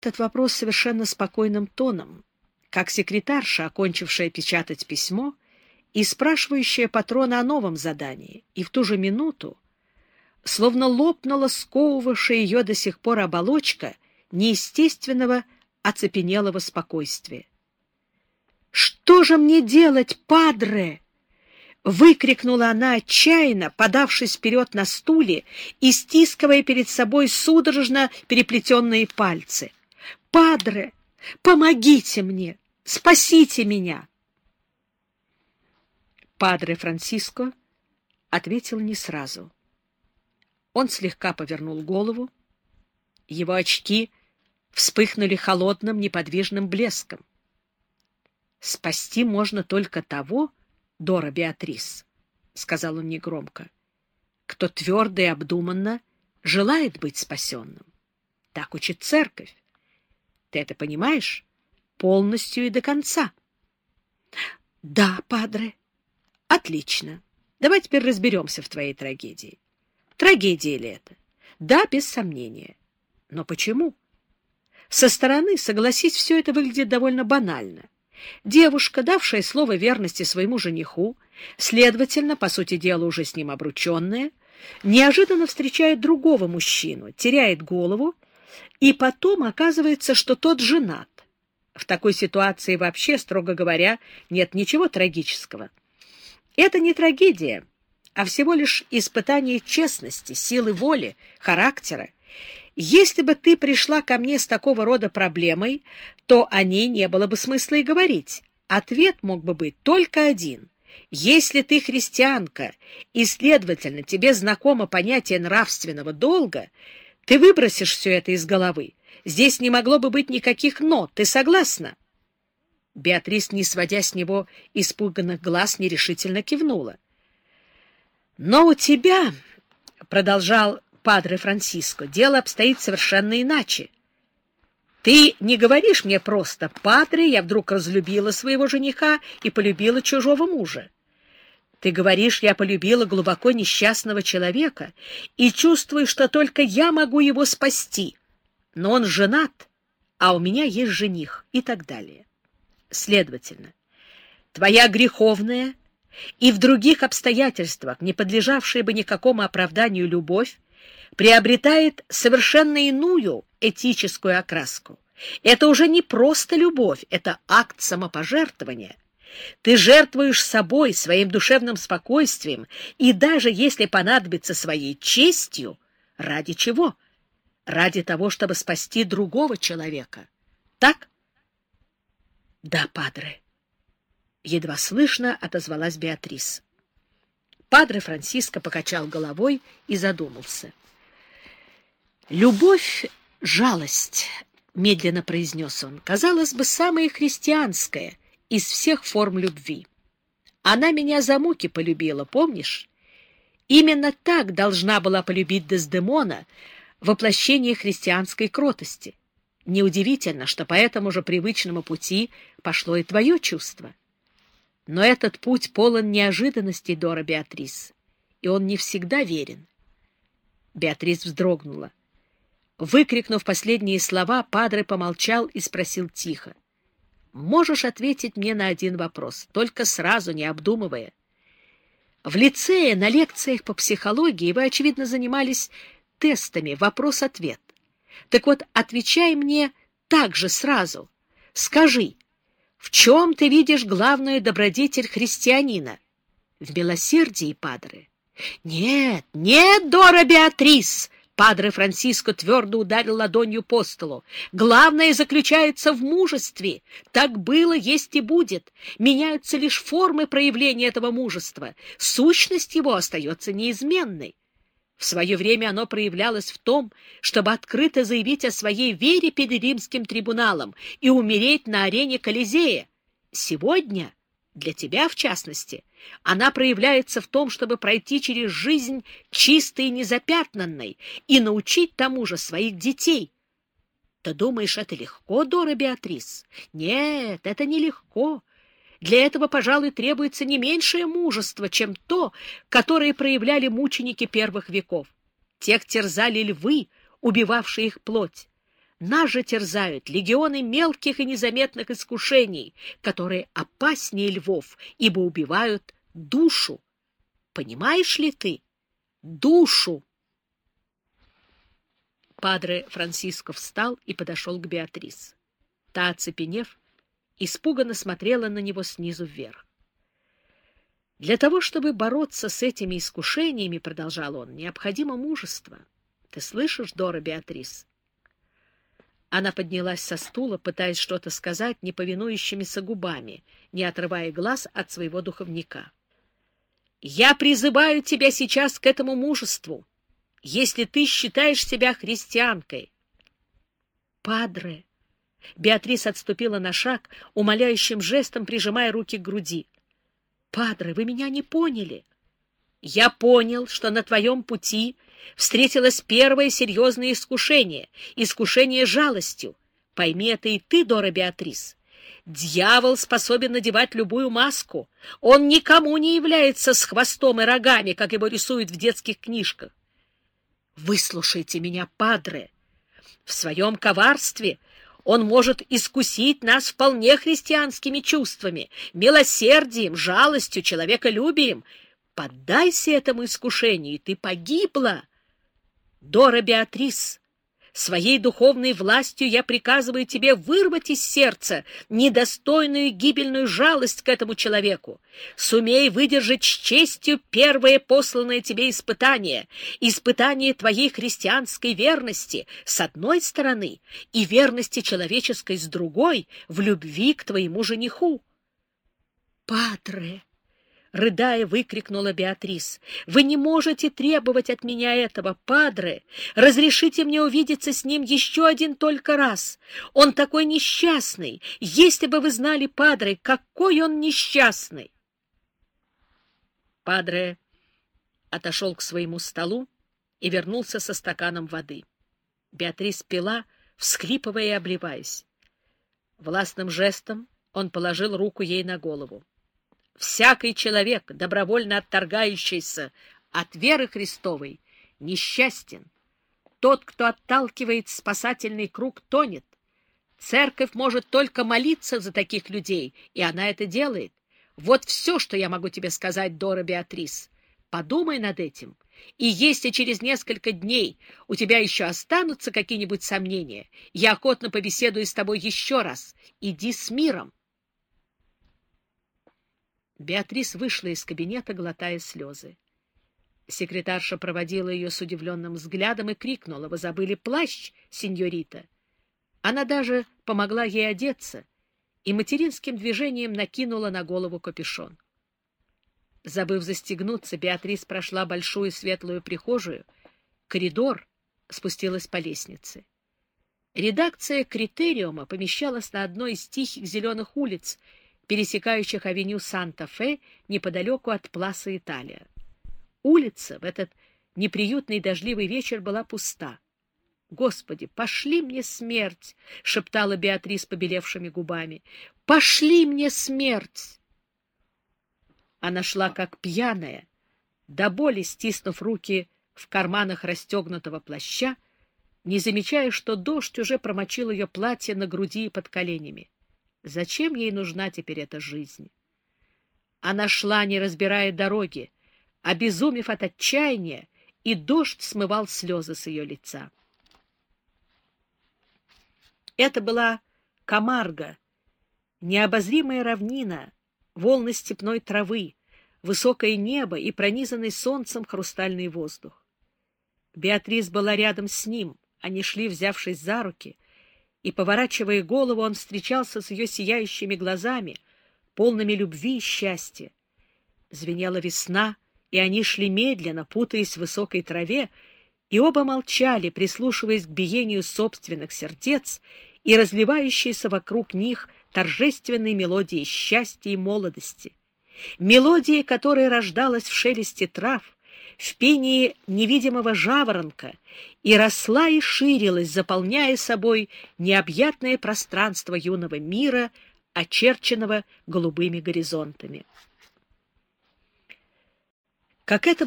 этот вопрос совершенно спокойным тоном, как секретарша, окончившая печатать письмо и спрашивающая патрона о новом задании, и в ту же минуту, словно лопнула сковывавшая ее до сих пор оболочка неестественного оцепенелого спокойствия. «Что же мне делать, падре?» — выкрикнула она отчаянно, подавшись вперед на стуле и стискивая перед собой судорожно переплетенные пальцы. «Падре, помогите мне! Спасите меня!» Падре Франциско ответил не сразу. Он слегка повернул голову. Его очки вспыхнули холодным, неподвижным блеском. «Спасти можно только того, Дора Беатрис», — сказал он негромко, — «кто твердо и обдуманно желает быть спасенным. Так учит церковь. Ты это понимаешь? Полностью и до конца». «Да, падре». «Отлично. Давай теперь разберемся в твоей трагедии. Трагедия ли это? Да, без сомнения. Но почему?» Со стороны, согласись, все это выглядит довольно банально. Девушка, давшая слово верности своему жениху, следовательно, по сути дела, уже с ним обрученная, неожиданно встречает другого мужчину, теряет голову, и потом оказывается, что тот женат. В такой ситуации вообще, строго говоря, нет ничего трагического. Это не трагедия, а всего лишь испытание честности, силы воли, характера если бы ты пришла ко мне с такого рода проблемой, то о ней не было бы смысла и говорить. Ответ мог бы быть только один. Если ты христианка, и, следовательно, тебе знакомо понятие нравственного долга, ты выбросишь все это из головы. Здесь не могло бы быть никаких «но». Ты согласна?» Беатрис, не сводя с него испуганных глаз, нерешительно кивнула. «Но у тебя, — продолжал Падре Франциско, дело обстоит совершенно иначе. Ты не говоришь мне просто, Падре, я вдруг разлюбила своего жениха и полюбила чужого мужа. Ты говоришь, я полюбила глубоко несчастного человека и чувствую, что только я могу его спасти. Но он женат, а у меня есть жених и так далее. Следовательно, твоя греховная и в других обстоятельствах, не подлежавшая бы никакому оправданию любовь, приобретает совершенно иную этическую окраску. Это уже не просто любовь, это акт самопожертвования. Ты жертвуешь собой, своим душевным спокойствием и даже, если понадобится, своей честью, ради чего? Ради того, чтобы спасти другого человека. Так? Да, падре. Едва слышно отозвалась Беатрис. Падре Франциско покачал головой и задумался. «Любовь — жалость», — медленно произнес он, — «казалось бы, самая христианская из всех форм любви. Она меня за муки полюбила, помнишь? Именно так должна была полюбить Дездемона воплощение христианской кротости. Неудивительно, что по этому же привычному пути пошло и твое чувство. Но этот путь полон неожиданностей, Дора Беатрис, и он не всегда верен. Беатрис вздрогнула. Выкрикнув последние слова, Падре помолчал и спросил тихо. — Можешь ответить мне на один вопрос, только сразу, не обдумывая. В лицее на лекциях по психологии вы, очевидно, занимались тестами вопрос-ответ. Так вот, отвечай мне так же сразу. Скажи, в чем ты видишь главную добродетель христианина? В милосердии, падре. Нет, нет, Дора Беатрис! Падре Франциско твердо ударил ладонью по столу. «Главное заключается в мужестве. Так было, есть и будет. Меняются лишь формы проявления этого мужества. Сущность его остается неизменной. В свое время оно проявлялось в том, чтобы открыто заявить о своей вере перед римским трибуналом и умереть на арене Колизея. Сегодня, для тебя в частности, она проявляется в том, чтобы пройти через жизнь чистой и незапятнанной и научить тому же своих детей. Ты думаешь, это легко, Дора Беатрис? Нет, это нелегко. Для этого, пожалуй, требуется не меньшее мужество, чем то, которое проявляли мученики первых веков. Тех терзали львы, убивавшие их плоть. Нас же терзают легионы мелких и незаметных искушений, которые опаснее львов, ибо убивают душу. Понимаешь ли ты? Душу! Падре Франциско встал и подошел к Беатрис. Та, оцепенев, испуганно смотрела на него снизу вверх. Для того, чтобы бороться с этими искушениями, — продолжал он, — необходимо мужество. Ты слышишь, Дора Беатрис? Она поднялась со стула, пытаясь что-то сказать неповинующимися губами, не отрывая глаз от своего духовника. — Я призываю тебя сейчас к этому мужеству, если ты считаешь себя христианкой. — Падре! Беатрис отступила на шаг, умоляющим жестом прижимая руки к груди. — Падре, вы меня не поняли. Я понял, что на твоем пути встретилось первое серьезное искушение — искушение жалостью. Пойми это и ты, Дора Беатрис. Дьявол способен надевать любую маску. Он никому не является с хвостом и рогами, как его рисуют в детских книжках. Выслушайте меня, падре. В своем коварстве он может искусить нас вполне христианскими чувствами, милосердием, жалостью, человеколюбием. Поддайся этому искушению, и ты погибла. Дора Беатрис, своей духовной властью я приказываю тебе вырвать из сердца недостойную гибельную жалость к этому человеку. Сумей выдержать с честью первое посланное тебе испытание, испытание твоей христианской верности с одной стороны и верности человеческой с другой в любви к твоему жениху. Патре! Рыдая, выкрикнула Беатрис. «Вы не можете требовать от меня этого, падре! Разрешите мне увидеться с ним еще один только раз! Он такой несчастный! Если бы вы знали, падре, какой он несчастный!» Падре отошел к своему столу и вернулся со стаканом воды. Беатрис пила, всхлипывая и обливаясь. Властным жестом он положил руку ей на голову. Всякий человек, добровольно отторгающийся от веры Христовой, несчастен. Тот, кто отталкивает спасательный круг, тонет. Церковь может только молиться за таких людей, и она это делает. Вот все, что я могу тебе сказать, Дора Беатрис. Подумай над этим. И если через несколько дней у тебя еще останутся какие-нибудь сомнения, я охотно побеседую с тобой еще раз. Иди с миром. Беатрис вышла из кабинета, глотая слезы. Секретарша проводила ее с удивленным взглядом и крикнула, «Вы забыли плащ, сеньорита?» Она даже помогла ей одеться и материнским движением накинула на голову капюшон. Забыв застегнуться, Беатрис прошла большую светлую прихожую, коридор, спустилась по лестнице. Редакция «Критериума» помещалась на одной из тихих зеленых улиц, пересекающих авеню Санта-Фе неподалеку от Пласа Италия. Улица в этот неприютный дождливый вечер была пуста. «Господи, пошли мне смерть!» — шептала Беатрис побелевшими губами. «Пошли мне смерть!» Она шла как пьяная, до боли стиснув руки в карманах расстегнутого плаща, не замечая, что дождь уже промочил ее платье на груди и под коленями. Зачем ей нужна теперь эта жизнь? Она шла, не разбирая дороги, обезумев от отчаяния, и дождь смывал слезы с ее лица. Это была Камарга, необозримая равнина, волны степной травы, высокое небо и пронизанный солнцем хрустальный воздух. Беатрис была рядом с ним, они шли, взявшись за руки — и, поворачивая голову, он встречался с ее сияющими глазами, полными любви и счастья. Звенела весна, и они шли медленно, путаясь в высокой траве, и оба молчали, прислушиваясь к биению собственных сердец и разливающейся вокруг них торжественной мелодии счастья и молодости. Мелодии, которая рождалась в шелесте трав, в пении невидимого жаворонка и росла и ширилась, заполняя собой необъятное пространство юного мира, очерченного голубыми горизонтами. Как это бы